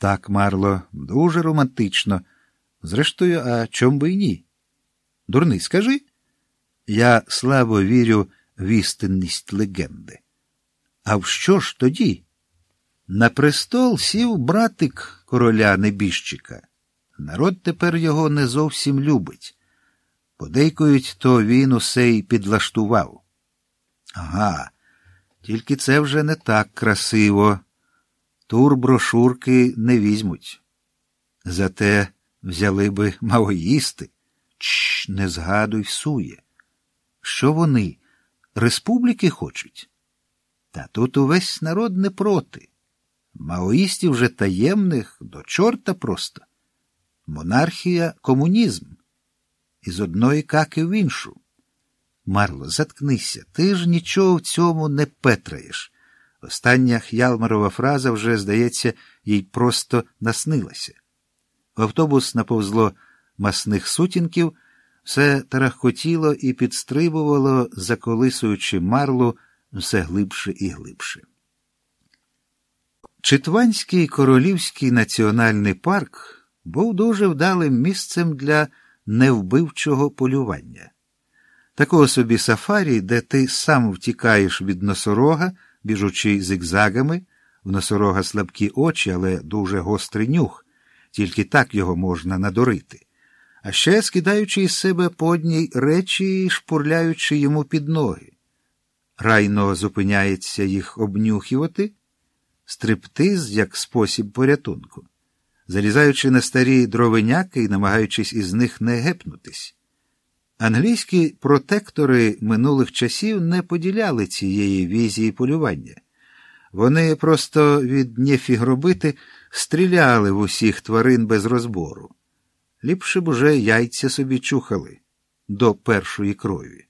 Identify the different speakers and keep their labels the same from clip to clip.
Speaker 1: Так, Марло, дуже романтично. Зрештою, а чом би й ні? Дурний, скажи. Я слабо вірю в істинність легенди. А в що ж тоді? На престол сів братик короля небіжчика. Народ тепер його не зовсім любить. Подейкують, то він усе й підлаштував. Ага, тільки це вже не так красиво. Тур брошурки не візьмуть. Зате взяли би маоїсти. Чш, не згадуй всує. Що вони, республіки хочуть? Та тут увесь народ не проти. Маоїстів вже таємних до чорта просто. Монархія комунізм. Із одної каки в іншу. Марло, заткнися, ти ж нічого в цьому не петраєш. Остання Х'ялмарова фраза вже, здається, їй просто наснилася. В автобус наповзло масних сутінків, все тарахкотіло і підстрибувало, заколисуючи марлу все глибше і глибше. Читванський королівський національний парк був дуже вдалим місцем для невбивчого полювання. Такого собі сафарі, де ти сам втікаєш від носорога, біжучи зигзагами, в носорога слабкі очі, але дуже гострий нюх, тільки так його можна надурити. А ще скидаючи із себе по одній речі і шпурляючи йому під ноги. Райно зупиняється їх обнюхувати, стриптиз як спосіб порятунку, залізаючи на старі дровеняки і намагаючись із них не гепнутись. Англійські протектори минулих часів не поділяли цієї візії полювання. Вони просто від нефігробити стріляли в усіх тварин без розбору. Ліпше б уже яйця собі чухали до першої крові.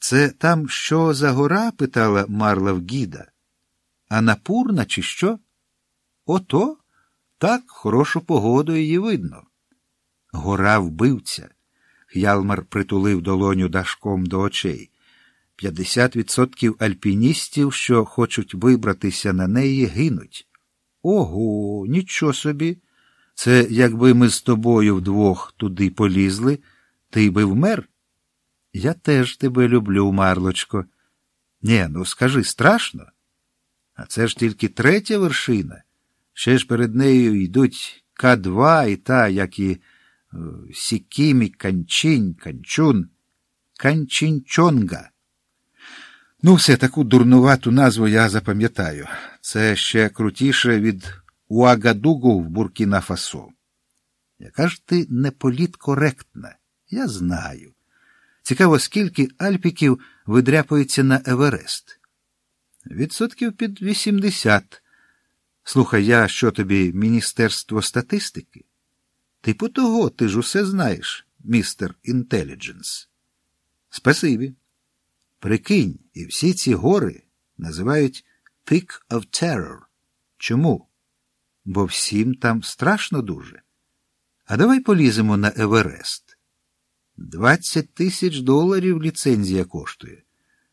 Speaker 1: Це там що за гора? питала Марла в гіда. А напурна, чи що? Ото так хорошу погоду її видно. Гора вбивця. Х'ялмар притулив долоню дашком до очей. 50% альпіністів, що хочуть вибратися на неї, гинуть. Ого, нічого собі. Це якби ми з тобою вдвох туди полізли, ти би вмер? Я теж тебе люблю, Марлочко. Нє, ну скажи, страшно? А це ж тільки третя вершина. Ще ж перед нею йдуть К2 і та, як і Сікімі, Канчинь, Канчун, Канчинчонга. Ну, все таку дурнувату назву я запам'ятаю. Це ще крутіше від Уагадугу в Буркіна Фасо. Яка ж ти неполіткоректна, я знаю. Цікаво, скільки альпіків видряпується на Еверест. Відсотків під 80. Слухай, я що тобі, Міністерство статистики? Типу того, ти ж усе знаєш, містер Інтелідженс. Спасибі. Прикинь, і всі ці гори називають Peak of Terror. Чому? Бо всім там страшно дуже. А давай поліземо на Еверест. Двадцять тисяч доларів ліцензія коштує,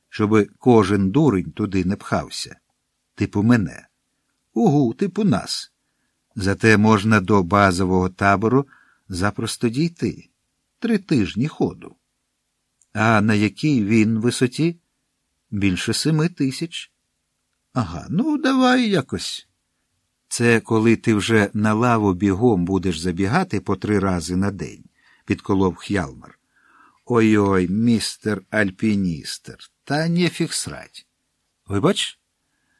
Speaker 1: щоб кожен дурень туди не пхався. Типу мене. Угу, типу нас. Зате можна до базового табору запросто дійти. Три тижні ходу. А на якій він висоті? Більше семи тисяч. Ага, ну давай якось. Це коли ти вже на лаву бігом будеш забігати по три рази на день, підколов Х'ялмар. Ой-ой, містер альпіністер, та нефіг срать. Вибач,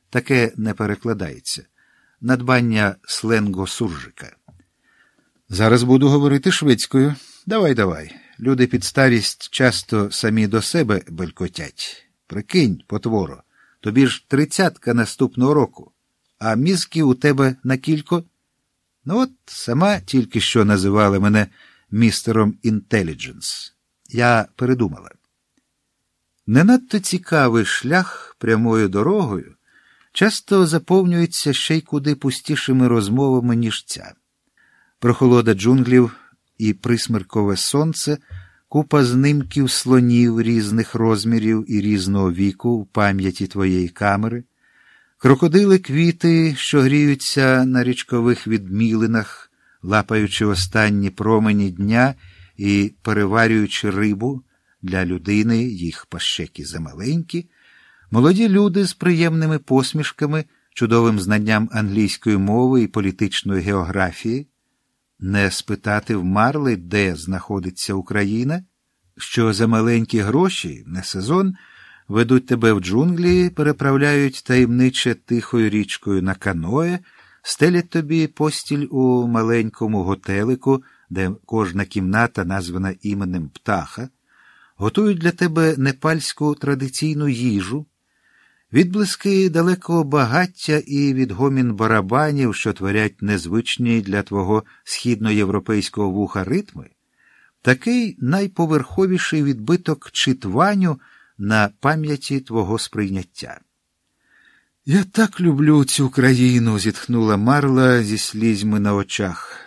Speaker 1: таке не перекладається. Надбання сленго суржика. Зараз буду говорити швидською. Давай, давай. Люди під старість часто самі до себе белькотять. Прикинь, потворо, тобі ж тридцятка наступного року, а мізки у тебе на кілько? Ну от сама тільки що називали мене містером Інтелідженс. Я передумала. Не надто цікавий шлях прямою дорогою часто заповнюється ще й куди пустішими розмовами, ніж ця. Прохолода джунглів і присмеркове сонце, купа знимків слонів різних розмірів і різного віку в пам'яті твоєї камери, Крокодили квіти, що гріються на річкових відмілинах, лапаючи останні промені дня і переварюючи рибу для людини, їх пащеки замаленькі, молоді люди з приємними посмішками, чудовим знанням англійської мови і політичної географії, не спитати в Марли, де знаходиться Україна, що за маленькі гроші, не сезон, ведуть тебе в джунглі, переправляють таємниче тихою річкою на каное, стелять тобі постіль у маленькому готелику, де кожна кімната названа іменем птаха, готують для тебе непальську традиційну їжу. Відблиски далекого багаття і відгомін барабанів, що творять незвичні для твого східноєвропейського вуха ритми, такий найповерховіший відбиток читваню на пам'яті твого сприйняття. Я так люблю цю країну, зітхнула Марла зі слізьми на очах.